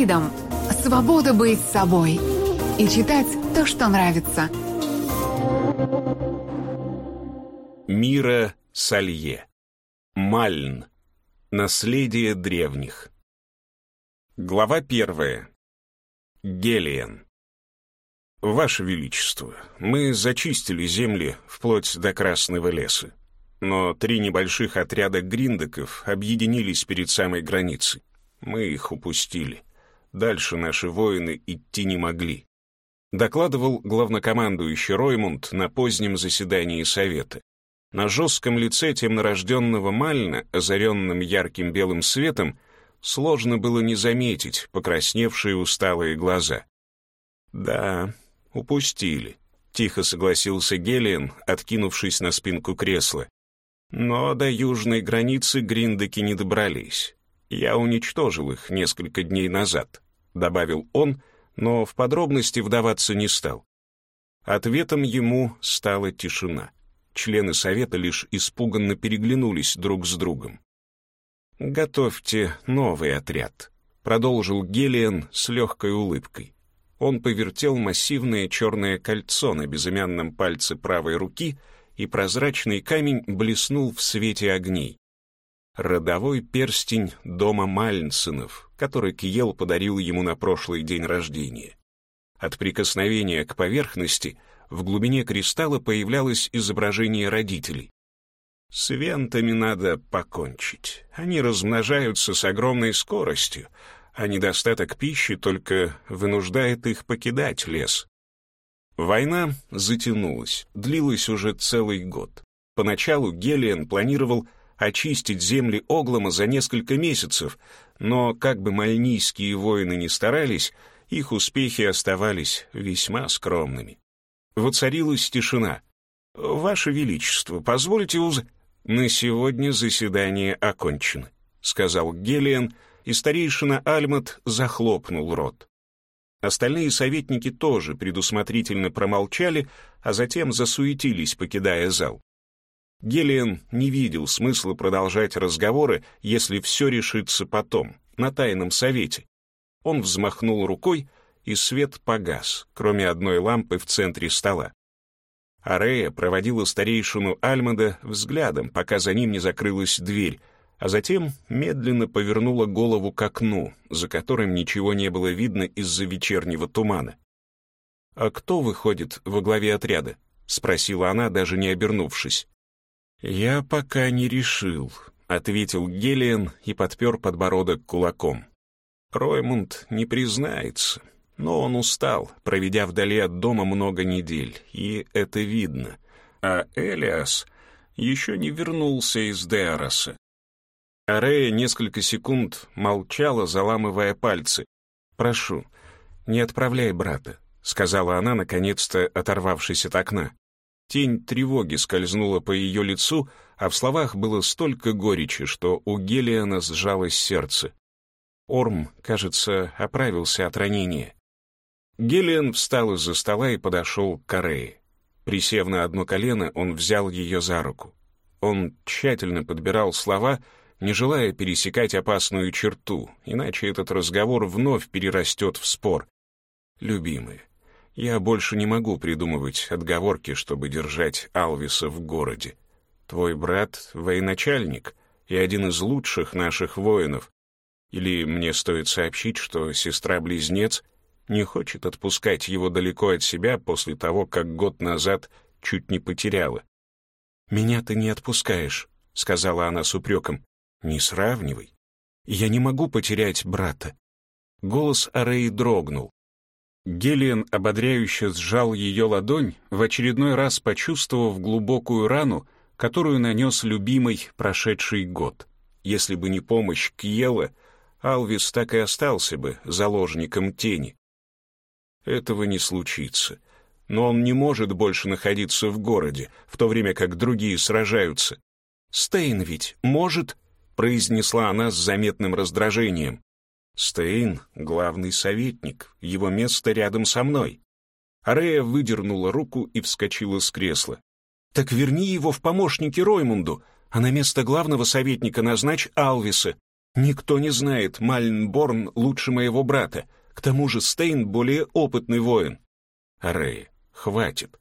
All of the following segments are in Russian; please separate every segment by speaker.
Speaker 1: Фридом — свобода быть собой и читать то, что нравится.
Speaker 2: Мира Салье. Мальн. Наследие древних. Глава первая. Гелиен. Ваше Величество, мы зачистили земли вплоть до Красного леса. Но три небольших отряда гриндеков объединились перед самой границей. Мы их упустили. Дальше наши воины идти не могли. Докладывал главнокомандующий Роймунд на позднем заседании Совета. На жестком лице темнорожденного Мальна, озаренным ярким белым светом, сложно было не заметить покрасневшие усталые глаза. «Да, упустили», — тихо согласился Гелиан, откинувшись на спинку кресла. «Но до южной границы гриндеки не добрались. Я уничтожил их несколько дней назад», — добавил он, но в подробности вдаваться не стал. Ответом ему стала тишина. Члены совета лишь испуганно переглянулись друг с другом. «Готовьте новый отряд», — продолжил Гелиан с легкой улыбкой. Он повертел массивное черное кольцо на безымянном пальце правой руки, и прозрачный камень блеснул в свете огней. Родовой перстень дома Мальнсенов, который Киел подарил ему на прошлый день рождения. От прикосновения к поверхности в глубине кристалла появлялось изображение родителей. С вентами надо покончить. Они размножаются с огромной скоростью, а недостаток пищи только вынуждает их покидать лес. Война затянулась, длилась уже целый год. Поначалу Гелиан планировал очистить земли Оглома за несколько месяцев, но как бы мальнийские воины ни старались, их успехи оставались весьма скромными. Воцарилась тишина. «Ваше Величество, позвольте уз...» «На сегодня заседание окончено», — сказал Гелиан, и старейшина Альмат захлопнул рот. Остальные советники тоже предусмотрительно промолчали, а затем засуетились, покидая зал. Гелиан не видел смысла продолжать разговоры, если все решится потом, на тайном совете. Он взмахнул рукой, и свет погас, кроме одной лампы в центре стола. Арея проводила старейшину Альмада взглядом, пока за ним не закрылась дверь, а затем медленно повернула голову к окну, за которым ничего не было видно из-за вечернего тумана. «А кто выходит во главе отряда?» — спросила она, даже не обернувшись. «Я пока не решил», — ответил Гелиан и подпер подбородок кулаком. Роймунд не признается, но он устал, проведя вдали от дома много недель, и это видно. А Элиас еще не вернулся из Деароса. Арея несколько секунд молчала, заламывая пальцы. «Прошу, не отправляй брата», — сказала она, наконец-то оторвавшись от окна. Тень тревоги скользнула по ее лицу, а в словах было столько горечи, что у Гелиана сжалось сердце. Орм, кажется, оправился от ранения. Гелиан встал из-за стола и подошел к Корее. Присев на одно колено, он взял ее за руку. Он тщательно подбирал слова, не желая пересекать опасную черту, иначе этот разговор вновь перерастет в спор. «Любимые, я больше не могу придумывать отговорки, чтобы держать Алвиса в городе. Твой брат — военачальник и один из лучших наших воинов. Или мне стоит сообщить, что сестра-близнец не хочет отпускать его далеко от себя после того, как год назад чуть не потеряла. «Меня ты не отпускаешь», — сказала она с упреком. «Не сравнивай. Я не могу потерять брата». Голос Ареи дрогнул. Гелиан ободряюще сжал ее ладонь, в очередной раз почувствовав глубокую рану, которую нанес любимый прошедший год. Если бы не помощь Кьела, Алвис так и остался бы заложником тени. Этого не случится. Но он не может больше находиться в городе, в то время как другие сражаются. «Стейн ведь может?» — произнесла она с заметным раздражением. Стейн — главный советник, его место рядом со мной. Арея выдернула руку и вскочила с кресла. «Так верни его в помощники Роймунду, а на место главного советника назначь Алвиса. Никто не знает Мальнборн лучше моего брата. К тому же Стейн более опытный воин. Рэй, хватит.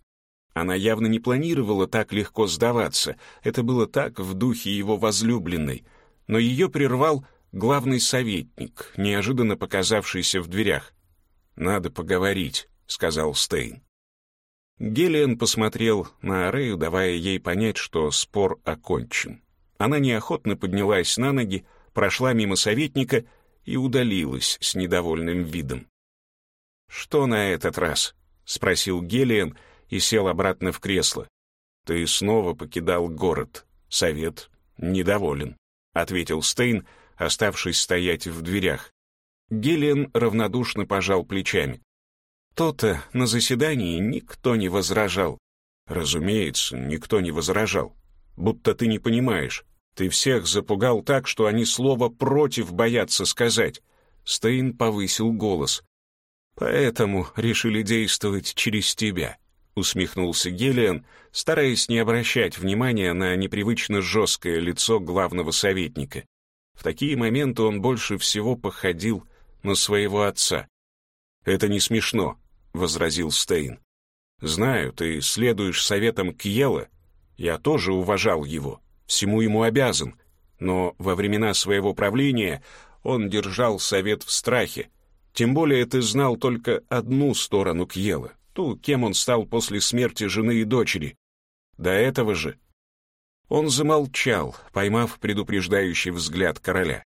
Speaker 2: Она явно не планировала так легко сдаваться. Это было так в духе его возлюбленной. Но ее прервал главный советник, неожиданно показавшийся в дверях. «Надо поговорить», — сказал Стейн. Гелиан посмотрел на Арею, давая ей понять, что спор окончен. Она неохотно поднялась на ноги, прошла мимо советника и удалилась с недовольным видом. «Что на этот раз?» — спросил Гелиан и сел обратно в кресло. «Ты снова покидал город. Совет недоволен», — ответил Стейн, оставшись стоять в дверях. Гелиан равнодушно пожал плечами. То-то на заседании никто не возражал. Разумеется, никто не возражал. Будто ты не понимаешь. Ты всех запугал так, что они слово «против» боятся сказать. Стейн повысил голос. Поэтому решили действовать через тебя, усмехнулся Гелиан, стараясь не обращать внимания на непривычно жесткое лицо главного советника. В такие моменты он больше всего походил на своего отца. «Это не смешно», — возразил Стейн. «Знаю, ты следуешь советам Кьела. Я тоже уважал его, всему ему обязан. Но во времена своего правления он держал совет в страхе. Тем более ты знал только одну сторону Кьела, ту, кем он стал после смерти жены и дочери. До этого же...» Он замолчал, поймав предупреждающий взгляд короля.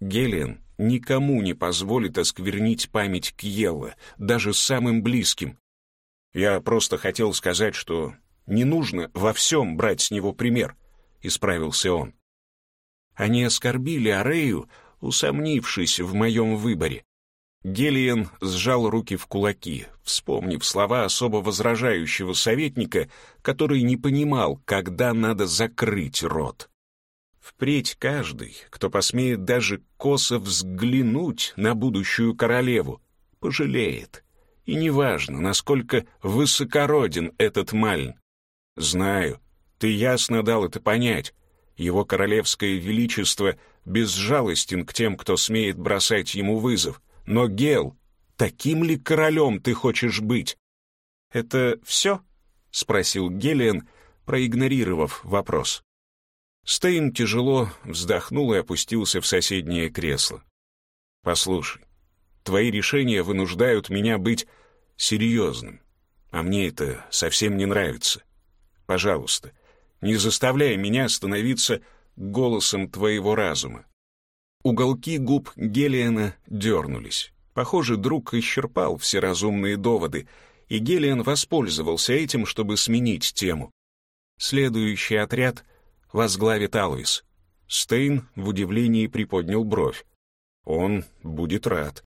Speaker 2: Гелиан никому не позволит осквернить память Кьелла, даже самым близким. Я просто хотел сказать, что не нужно во всем брать с него пример, — исправился он. Они оскорбили Арею, усомнившись в моем выборе. Гелиен сжал руки в кулаки, вспомнив слова особо возражающего советника, который не понимал, когда надо закрыть рот. Впредь каждый, кто посмеет даже косо взглянуть на будущую королеву, пожалеет. И неважно, насколько высокороден этот Мальн. Знаю, ты ясно дал это понять. Его королевское величество безжалостен к тем, кто смеет бросать ему вызов. Но, Гел, таким ли королем ты хочешь быть? «Это все?» — спросил Гелиан, проигнорировав вопрос. Стейн тяжело вздохнул и опустился в соседнее кресло. «Послушай, твои решения вынуждают меня быть серьезным, а мне это совсем не нравится. Пожалуйста, не заставляй меня становиться голосом твоего разума». Уголки губ Гелиана дернулись. Похоже, друг исчерпал все разумные доводы, и Гелиан воспользовался этим, чтобы сменить тему. Следующий отряд возглавит Алвис. Стейн в удивлении приподнял бровь. Он будет рад.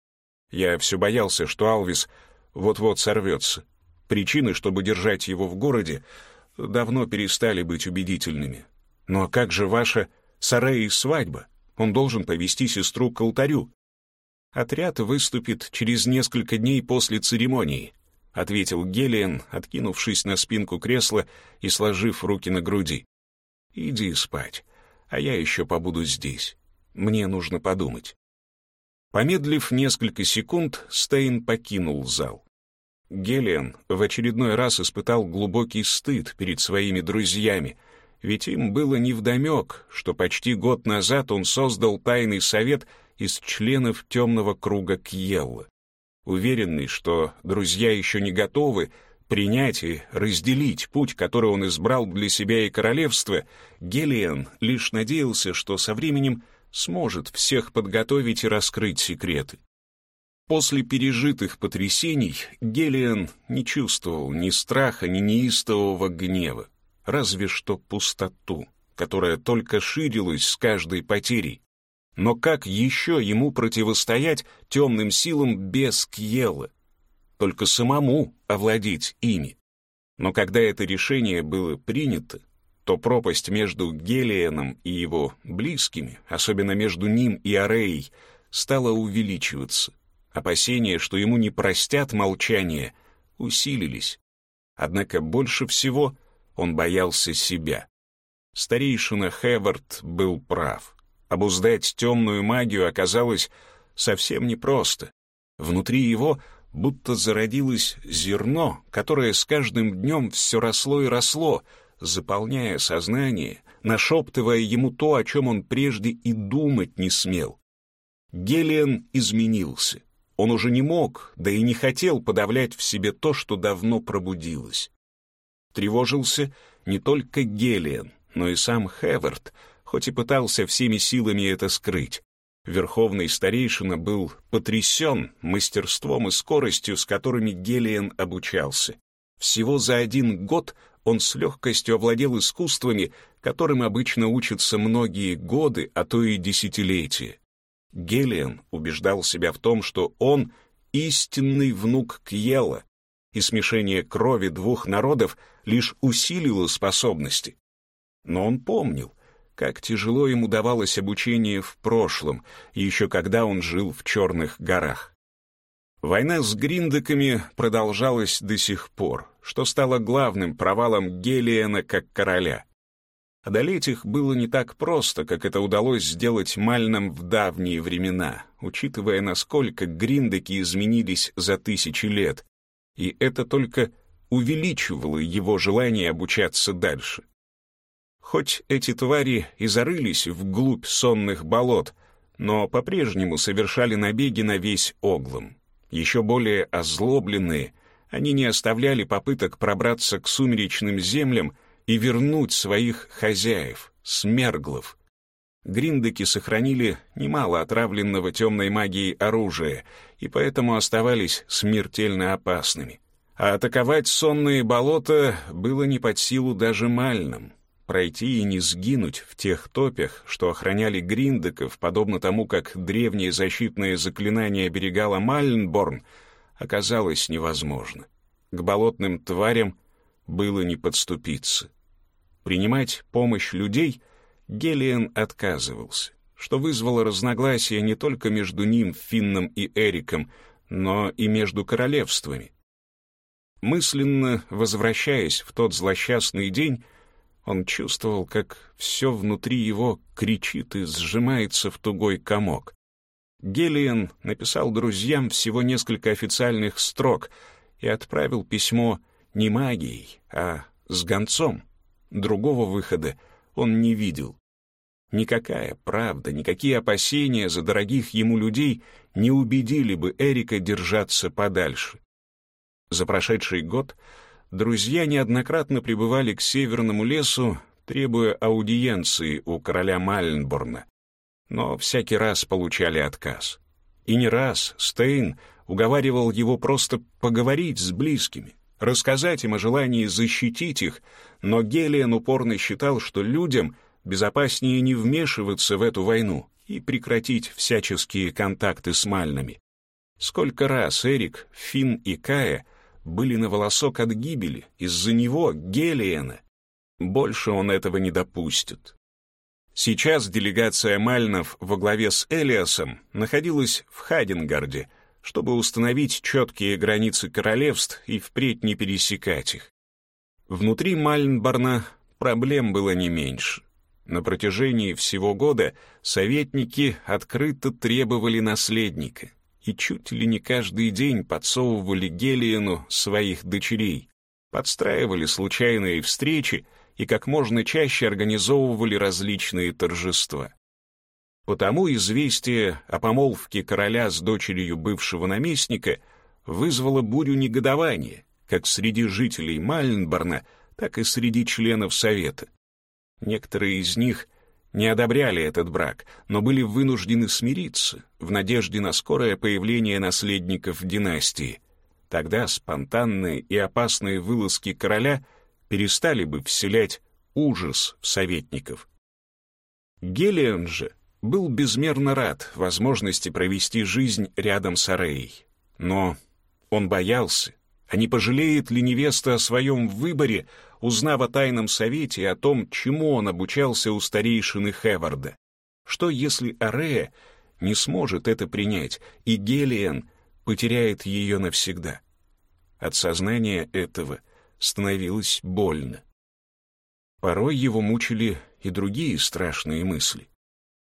Speaker 2: Я все боялся, что Алвис вот-вот сорвется. Причины, чтобы держать его в городе, давно перестали быть убедительными. Но как же ваша Сареи свадьба? Он должен повести сестру к алтарю. Отряд выступит через несколько дней после церемонии, ответил Гелиан, откинувшись на спинку кресла и сложив руки на груди. Иди спать, а я еще побуду здесь. Мне нужно подумать». Помедлив несколько секунд, Стейн покинул зал. Гелиан в очередной раз испытал глубокий стыд перед своими друзьями, ведь им было невдомек, что почти год назад он создал тайный совет из членов темного круга Кьелла. Уверенный, что друзья еще не готовы принять и разделить путь, который он избрал для себя и королевства, Гелиан лишь надеялся, что со временем сможет всех подготовить и раскрыть секреты. После пережитых потрясений Гелиан не чувствовал ни страха, ни неистового гнева, разве что пустоту, которая только ширилась с каждой потерей. Но как еще ему противостоять темным силам без Кьелла? только самому овладеть ими. Но когда это решение было принято, то пропасть между Гелиеном и его близкими, особенно между ним и Ареей, стала увеличиваться. Опасения, что ему не простят молчание, усилились. Однако больше всего он боялся себя. Старейшина Хевард был прав. Обуздать темную магию оказалось совсем непросто. Внутри его будто зародилось зерно, которое с каждым днем все росло и росло, заполняя сознание, нашептывая ему то, о чем он прежде и думать не смел. Гелиан изменился. Он уже не мог, да и не хотел подавлять в себе то, что давно пробудилось. Тревожился не только Гелиан, но и сам Хеверт, хоть и пытался всеми силами это скрыть. Верховный старейшина был потрясен мастерством и скоростью, с которыми Гелиан обучался. Всего за один год он с легкостью овладел искусствами, которым обычно учатся многие годы, а то и десятилетия. Гелиан убеждал себя в том, что он истинный внук Кьела, и смешение крови двух народов лишь усилило способности. Но он помнил, как тяжело ему давалось обучение в прошлом, еще когда он жил в Черных горах. Война с гриндеками продолжалась до сих пор, что стало главным провалом Гелиена как короля. Одолеть их было не так просто, как это удалось сделать Мальном в давние времена, учитывая, насколько гриндеки изменились за тысячи лет, и это только увеличивало его желание обучаться дальше. Хоть эти твари и зарылись вглубь сонных болот, но по-прежнему совершали набеги на весь Оглом. Еще более озлобленные, они не оставляли попыток пробраться к сумеречным землям и вернуть своих хозяев, смерглов. Гриндеки сохранили немало отравленного темной магией оружия и поэтому оставались смертельно опасными. А атаковать сонные болота было не под силу даже мальным пройти и не сгинуть в тех топях, что охраняли гриндеков, подобно тому, как древние защитные заклинания оберегала Мальнборн, оказалось невозможно. К болотным тварям было не подступиться. Принимать помощь людей Гелиан отказывался, что вызвало разногласия не только между ним, Финном и Эриком, но и между королевствами. Мысленно возвращаясь в тот злосчастный день, он чувствовал, как все внутри его кричит и сжимается в тугой комок. Гелиан написал друзьям всего несколько официальных строк и отправил письмо не магией, а с гонцом. Другого выхода он не видел. Никакая правда, никакие опасения за дорогих ему людей не убедили бы Эрика держаться подальше. За прошедший год друзья неоднократно прибывали к северному лесу, требуя аудиенции у короля Мальнборна, но всякий раз получали отказ. И не раз Стейн уговаривал его просто поговорить с близкими, рассказать им о желании защитить их, но Гелиан упорно считал, что людям безопаснее не вмешиваться в эту войну и прекратить всяческие контакты с Мальнами. Сколько раз Эрик, Финн и Кая были на волосок от гибели из-за него, Гелиена. Больше он этого не допустит. Сейчас делегация Мальнов во главе с Элиасом находилась в Хадингарде, чтобы установить четкие границы королевств и впредь не пересекать их. Внутри Мальнборна проблем было не меньше. На протяжении всего года советники открыто требовали наследника — и чуть ли не каждый день подсовывали Гелиену своих дочерей, подстраивали случайные встречи и как можно чаще организовывали различные торжества. Потому известие о помолвке короля с дочерью бывшего наместника вызвало бурю негодования, как среди жителей Мальнборна, так и среди членов Совета. Некоторые из них — не одобряли этот брак, но были вынуждены смириться в надежде на скорое появление наследников династии. Тогда спонтанные и опасные вылазки короля перестали бы вселять ужас в советников. Гелион же был безмерно рад возможности провести жизнь рядом с Ареей. Но он боялся, а не пожалеет ли невеста о своем выборе, узнав о тайном совете и о том, чему он обучался у старейшины Хеварда. Что если Арея не сможет это принять, и Гелиен потеряет ее навсегда? От сознания этого становилось больно. Порой его мучили и другие страшные мысли.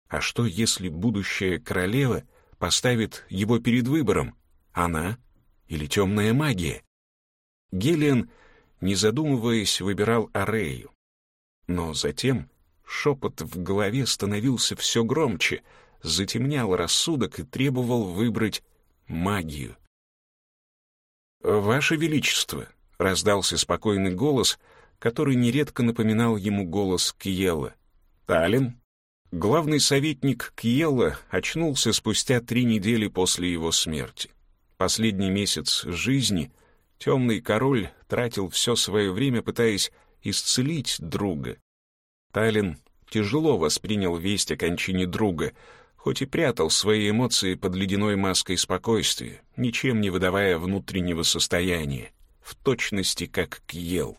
Speaker 2: А что, если будущая королева поставит его перед выбором? Она или темная магия? Гелиан, не задумываясь, выбирал Арею. Но затем шепот в голове становился все громче, затемнял рассудок и требовал выбрать магию. «Ваше Величество!» — раздался спокойный голос, который нередко напоминал ему голос Кьелла. «Таллин?» Главный советник Кьелла очнулся спустя три недели после его смерти. Последний месяц жизни темный король тратил все свое время, пытаясь исцелить друга. Таллин тяжело воспринял весть о кончине друга — хоть и прятал свои эмоции под ледяной маской спокойствия, ничем не выдавая внутреннего состояния, в точности как Кьел.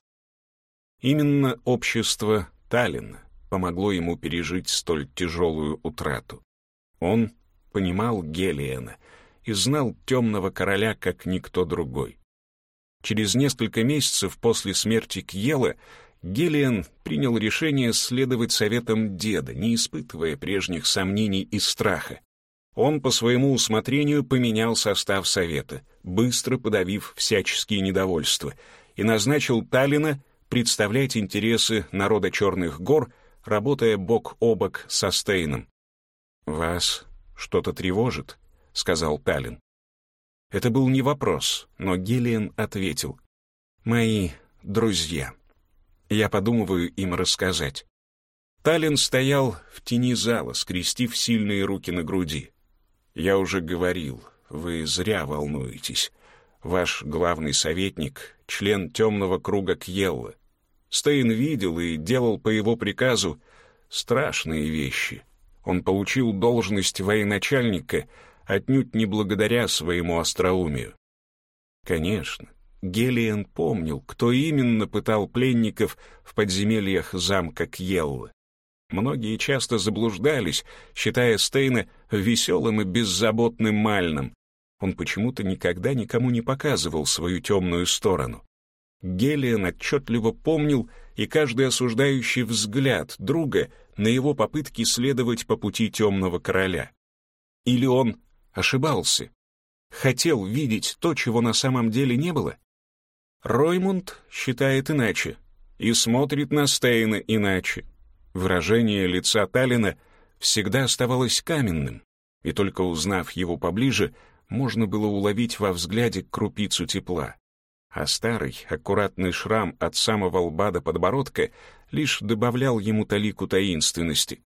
Speaker 2: Именно общество Таллина помогло ему пережить столь тяжелую утрату. Он понимал Гелиена и знал темного короля как никто другой. Через несколько месяцев после смерти Кьела Гелиан принял решение следовать советам деда, не испытывая прежних сомнений и страха. Он по своему усмотрению поменял состав совета, быстро подавив всяческие недовольства, и назначил Таллина представлять интересы народа Черных гор, работая бок о бок со Стейном. «Вас что-то тревожит?» — сказал Таллин. Это был не вопрос, но Гелиан ответил. «Мои друзья». Я подумываю им рассказать. Таллин стоял в тени зала, скрестив сильные руки на груди. Я уже говорил, вы зря волнуетесь. Ваш главный советник — член темного круга Кьелла. Стейн видел и делал по его приказу страшные вещи. Он получил должность военачальника отнюдь не благодаря своему остроумию. Конечно, Гелиен помнил, кто именно пытал пленников в подземельях замка Кьеллы. Многие часто заблуждались, считая Стейна веселым и беззаботным мальным. Он почему-то никогда никому не показывал свою темную сторону. Гелиан отчетливо помнил и каждый осуждающий взгляд друга на его попытки следовать по пути темного короля. Или он ошибался? Хотел видеть то, чего на самом деле не было? Роймунд считает иначе и смотрит на Стейна иначе. Выражение лица Таллина всегда оставалось каменным, и только узнав его поближе, можно было уловить во взгляде крупицу тепла. А старый, аккуратный шрам от самого лба до подбородка лишь добавлял ему талику таинственности.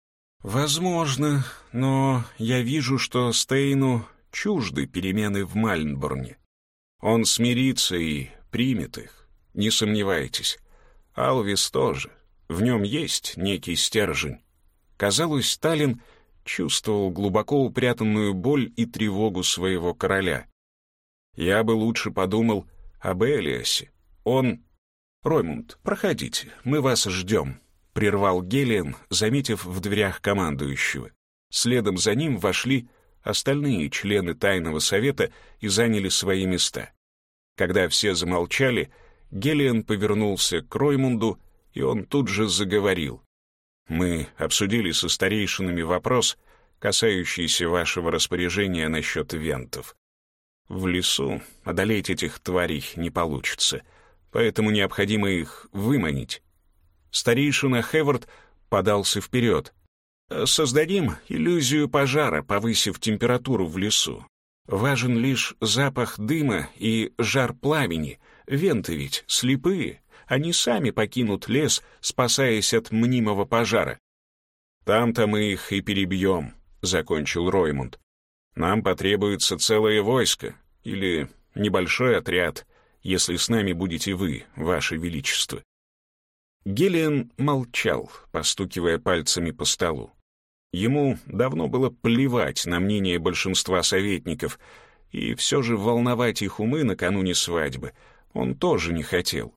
Speaker 2: «Возможно, но я вижу, что Стейну чужды перемены в Мальнборне. Он смирится и примет их, не сомневайтесь. Алвис тоже. В нем есть некий стержень. Казалось, Сталин чувствовал глубоко упрятанную боль и тревогу своего короля. Я бы лучше подумал об Элиасе. Он... «Роймунд, проходите, мы вас ждем», — прервал Гелиан, заметив в дверях командующего. Следом за ним вошли остальные члены тайного совета и заняли свои места. Когда все замолчали, Гелиан повернулся к Роймунду, и он тут же заговорил. «Мы обсудили со старейшинами вопрос, касающийся вашего распоряжения насчет вентов. В лесу одолеть этих тварей не получится, поэтому необходимо их выманить». Старейшина Хевард подался вперед. «Создадим иллюзию пожара, повысив температуру в лесу. Важен лишь запах дыма и жар пламени. Венты ведь слепые. Они сами покинут лес, спасаясь от мнимого пожара. «Там-то мы их и перебьем», — закончил Роймунд. «Нам потребуется целое войско или небольшой отряд, если с нами будете вы, ваше величество». Гелиан молчал, постукивая пальцами по столу. Ему давно было плевать на мнение большинства советников, и все же волновать их умы накануне свадьбы он тоже не хотел.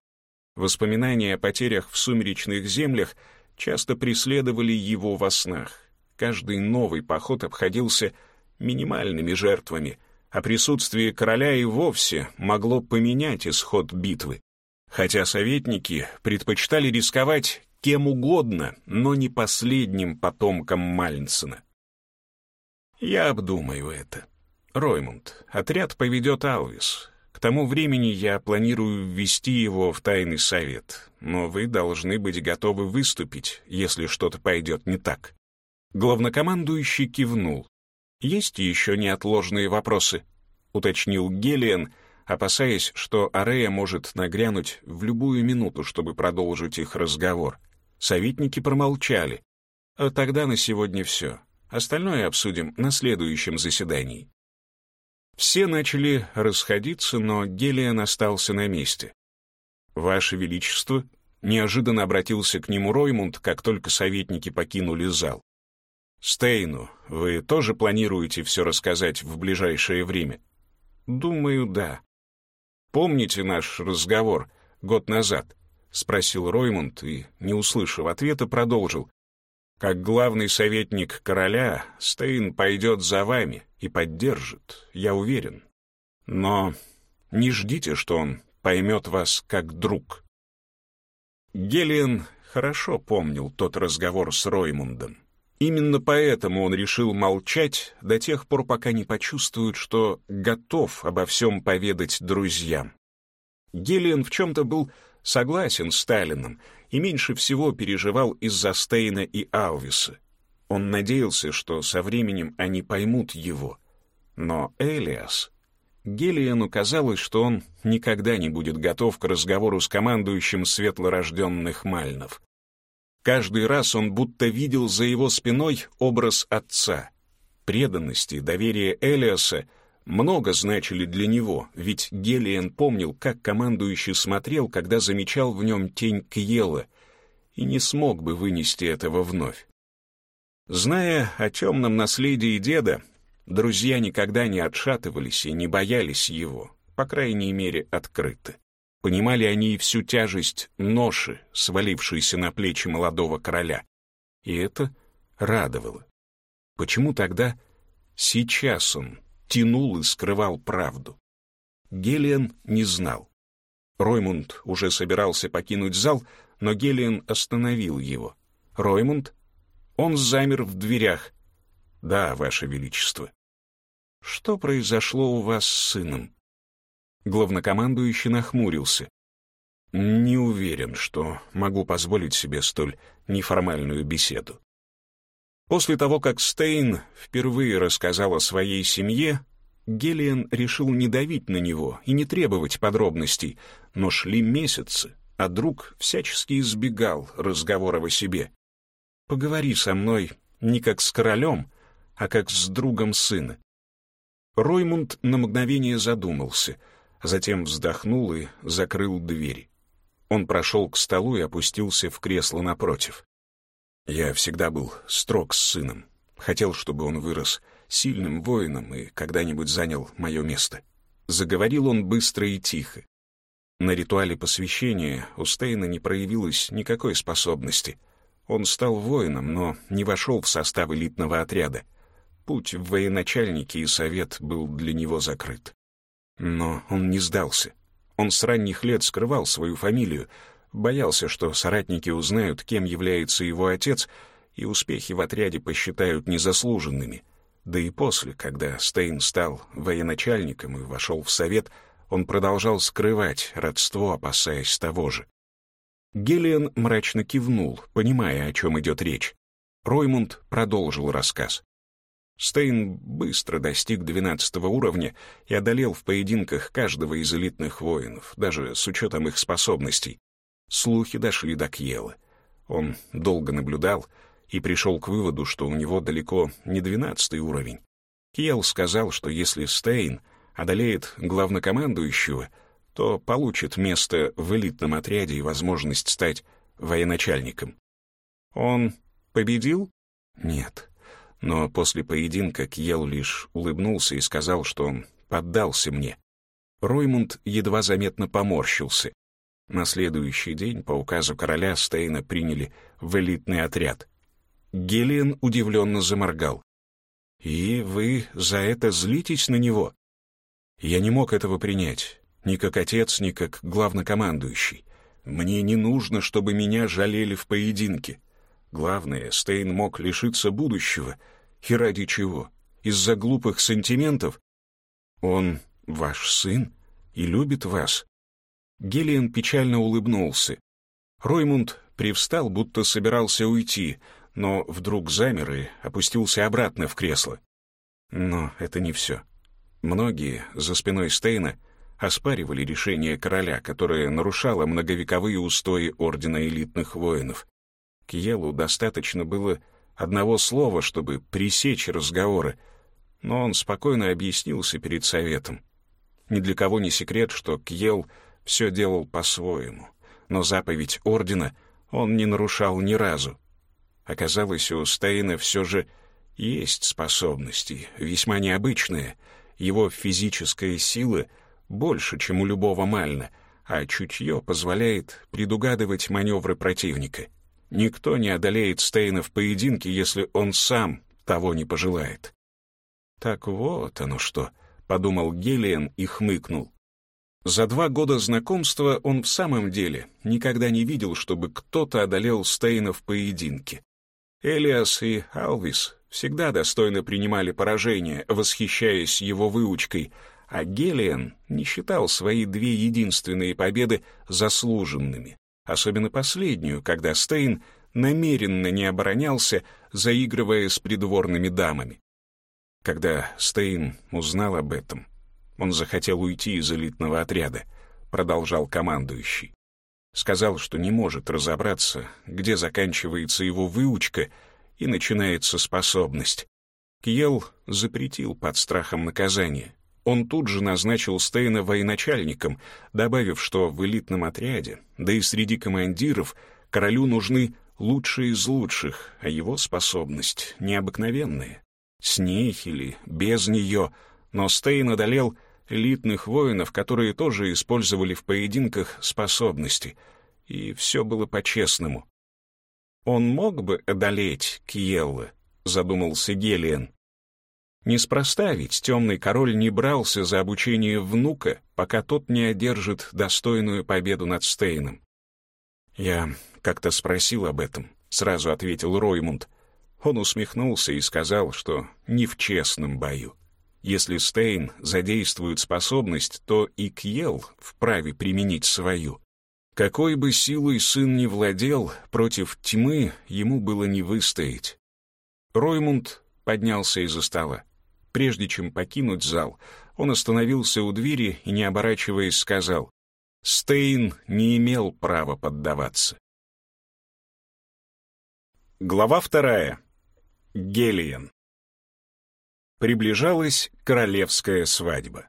Speaker 2: Воспоминания о потерях в сумеречных землях часто преследовали его во снах. Каждый новый поход обходился минимальными жертвами, а присутствие короля и вовсе могло поменять исход битвы. Хотя советники предпочитали рисковать кем угодно, но не последним потомком Мальнсена. Я обдумаю это. Роймунд, отряд поведет Алвис. К тому времени я планирую ввести его в тайный совет, но вы должны быть готовы выступить, если что-то пойдет не так. Главнокомандующий кивнул. «Есть еще неотложные вопросы?» — уточнил Гелиан, опасаясь, что Арея может нагрянуть в любую минуту, чтобы продолжить их разговор. Советники промолчали. «А тогда на сегодня все. Остальное обсудим на следующем заседании». Все начали расходиться, но Гелиан остался на месте. «Ваше Величество», — неожиданно обратился к нему Роймунд, как только советники покинули зал. «Стейну, вы тоже планируете все рассказать в ближайшее время?» «Думаю, да». «Помните наш разговор год назад?» — спросил Роймунд и, не услышав ответа, продолжил. «Как главный советник короля, Стейн пойдет за вами и поддержит, я уверен. Но не ждите, что он поймет вас как друг». Гелиан хорошо помнил тот разговор с Роймундом. Именно поэтому он решил молчать до тех пор, пока не почувствует, что готов обо всем поведать друзьям. Гелиан в чем-то был согласен с Сталином и меньше всего переживал из-за Стейна и Алвиса. Он надеялся, что со временем они поймут его. Но Элиас... Гелиану казалось, что он никогда не будет готов к разговору с командующим светлорожденных Мальнов. Каждый раз он будто видел за его спиной образ отца. Преданности и доверие Элиаса много значили для него, ведь Гелиен помнил, как командующий смотрел, когда замечал в нем тень Кьела, и не смог бы вынести этого вновь. Зная о темном наследии деда, друзья никогда не отшатывались и не боялись его, по крайней мере, открыто. Понимали они и всю тяжесть ноши, свалившейся на плечи молодого короля. И это радовало. Почему тогда сейчас он тянул и скрывал правду? Гелиан не знал. Роймунд уже собирался покинуть зал, но Гелиан остановил его. «Роймунд?» Он замер в дверях. «Да, Ваше Величество». «Что произошло у вас с сыном?» Главнокомандующий нахмурился. «Не уверен, что могу позволить себе столь неформальную беседу». После того, как Стейн впервые рассказал о своей семье, Гелиан решил не давить на него и не требовать подробностей, но шли месяцы, а друг всячески избегал разговоров о себе. «Поговори со мной не как с королем, а как с другом сына». Роймунд на мгновение задумался — затем вздохнул и закрыл дверь. Он прошел к столу и опустился в кресло напротив. Я всегда был строг с сыном. Хотел, чтобы он вырос сильным воином и когда-нибудь занял мое место. Заговорил он быстро и тихо. На ритуале посвящения у Стейна не проявилось никакой способности. Он стал воином, но не вошел в состав элитного отряда. Путь в военачальники и совет был для него закрыт. Но он не сдался. Он с ранних лет скрывал свою фамилию, боялся, что соратники узнают, кем является его отец, и успехи в отряде посчитают незаслуженными. Да и после, когда Стейн стал военачальником и вошел в совет, он продолжал скрывать родство, опасаясь того же. Гелиан мрачно кивнул, понимая, о чем идет речь. Роймунд продолжил рассказ. Стейн быстро достиг 12 уровня и одолел в поединках каждого из элитных воинов, даже с учетом их способностей. Слухи дошли до Кьела. Он долго наблюдал и пришел к выводу, что у него далеко не 12 уровень. Кьел сказал, что если Стейн одолеет главнокомандующего, то получит место в элитном отряде и возможность стать военачальником. Он победил? Нет. Но после поединка Кьел лишь улыбнулся и сказал, что он поддался мне. Роймунд едва заметно поморщился. На следующий день по указу короля Стейна приняли в элитный отряд. Гелиан удивленно заморгал. «И вы за это злитесь на него?» Я не мог этого принять, ни как отец, ни как главнокомандующий. Мне не нужно, чтобы меня жалели в поединке. Главное, Стейн мог лишиться будущего — и ради чего? из-за глупых сантиментов? Он ваш сын и любит вас. Гелиан печально улыбнулся. Роймунд привстал, будто собирался уйти, но вдруг замер и опустился обратно в кресло. Но это не все. Многие за спиной Стейна оспаривали решение короля, которое нарушало многовековые устои Ордена элитных воинов. Кьелу достаточно было одного слова, чтобы пресечь разговоры, но он спокойно объяснился перед советом. Ни для кого не секрет, что Кьел все делал по-своему, но заповедь Ордена он не нарушал ни разу. Оказалось, у Стейна все же есть способности, весьма необычные. Его физическая сила больше, чем у любого Мальна, а чутье позволяет предугадывать маневры противника. Никто не одолеет Стейна в поединке, если он сам того не пожелает. «Так вот оно что», — подумал Гелиан и хмыкнул. За два года знакомства он в самом деле никогда не видел, чтобы кто-то одолел Стейна в поединке. Элиас и Алвис всегда достойно принимали поражение, восхищаясь его выучкой, а Гелиан не считал свои две единственные победы заслуженными, особенно последнюю, когда Стейн намеренно не оборонялся, заигрывая с придворными дамами. Когда Стейн узнал об этом, он захотел уйти из элитного отряда, продолжал командующий. Сказал, что не может разобраться, где заканчивается его выучка и начинается способность. Кьел запретил под страхом наказания. Он тут же назначил Стейна военачальником, добавив, что в элитном отряде, да и среди командиров, королю нужны лучшие из лучших, а его способность необыкновенная с ней или без нее, но Стейн одолел элитных воинов, которые тоже использовали в поединках способности, и все было по-честному. «Он мог бы одолеть Кьелла», — задумался Гелиан. Неспроста ведь темный король не брался за обучение внука, пока тот не одержит достойную победу над Стейном. «Я как-то спросил об этом», — сразу ответил Роймунд. Он усмехнулся и сказал, что не в честном бою. Если Стейн задействует способность, то и Кьел вправе применить свою. Какой бы силой сын ни владел, против тьмы ему было не выстоять. Роймунд поднялся из-за стола. Прежде чем покинуть зал, он остановился у двери и, не оборачиваясь, сказал, «Стейн не имел права поддаваться». Глава вторая. Гелиен. Приближалась королевская свадьба.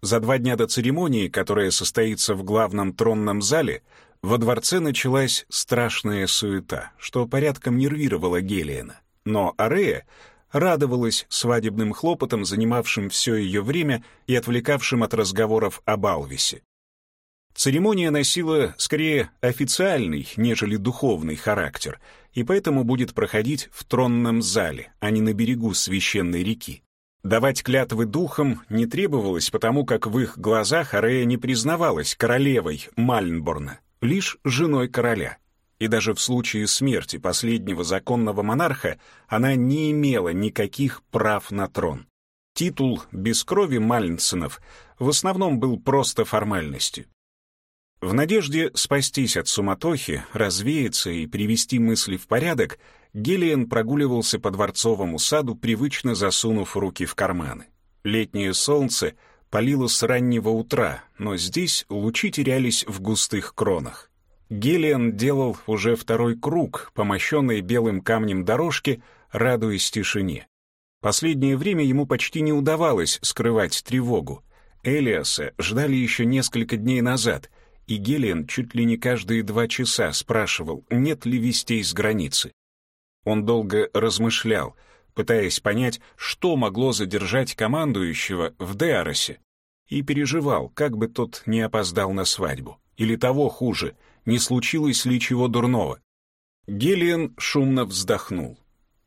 Speaker 2: За два дня до церемонии, которая состоится в главном тронном зале, во дворце началась страшная суета, что порядком нервировало Гелиена. Но Арея радовалась свадебным хлопотам, занимавшим все ее время и отвлекавшим от разговоров об Алвисе. Церемония носила скорее официальный, нежели духовный характер, и поэтому будет проходить в тронном зале, а не на берегу священной реки. Давать клятвы духам не требовалось, потому как в их глазах Арея не признавалась королевой Мальнборна, лишь женой короля. И даже в случае смерти последнего законного монарха она не имела никаких прав на трон. Титул без крови Мальнсенов в основном был просто формальностью. В надежде спастись от суматохи, развеяться и привести мысли в порядок, Гелиан прогуливался по дворцовому саду, привычно засунув руки в карманы. Летнее солнце палило с раннего утра, но здесь лучи терялись в густых кронах. Гелиан делал уже второй круг, помощенный белым камнем дорожки, радуясь тишине. Последнее время ему почти не удавалось скрывать тревогу. Элиаса ждали еще несколько дней назад — и Гелиан чуть ли не каждые два часа спрашивал, нет ли вестей с границы. Он долго размышлял, пытаясь понять, что могло задержать командующего в Деаросе, и переживал, как бы тот не опоздал на свадьбу, или того хуже, не случилось ли чего дурного. Гелиан шумно вздохнул.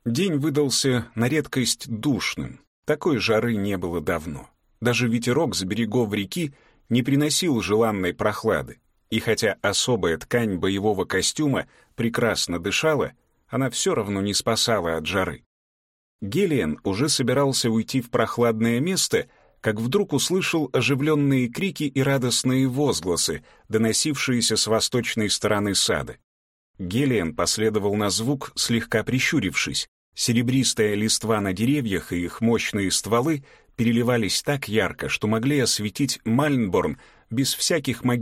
Speaker 2: День выдался на редкость душным, такой жары не было давно. Даже ветерок с берегов реки не приносил желанной прохлады, и хотя особая ткань боевого костюма прекрасно дышала, она все равно не спасала от жары. Гелиан уже собирался уйти в прохладное место, как вдруг услышал оживленные крики и радостные возгласы, доносившиеся с восточной стороны сада. Гелиан последовал на звук, слегка прищурившись. Серебристая листва на деревьях и их мощные стволы переливались так ярко, что могли осветить Мальнборн без всяких магических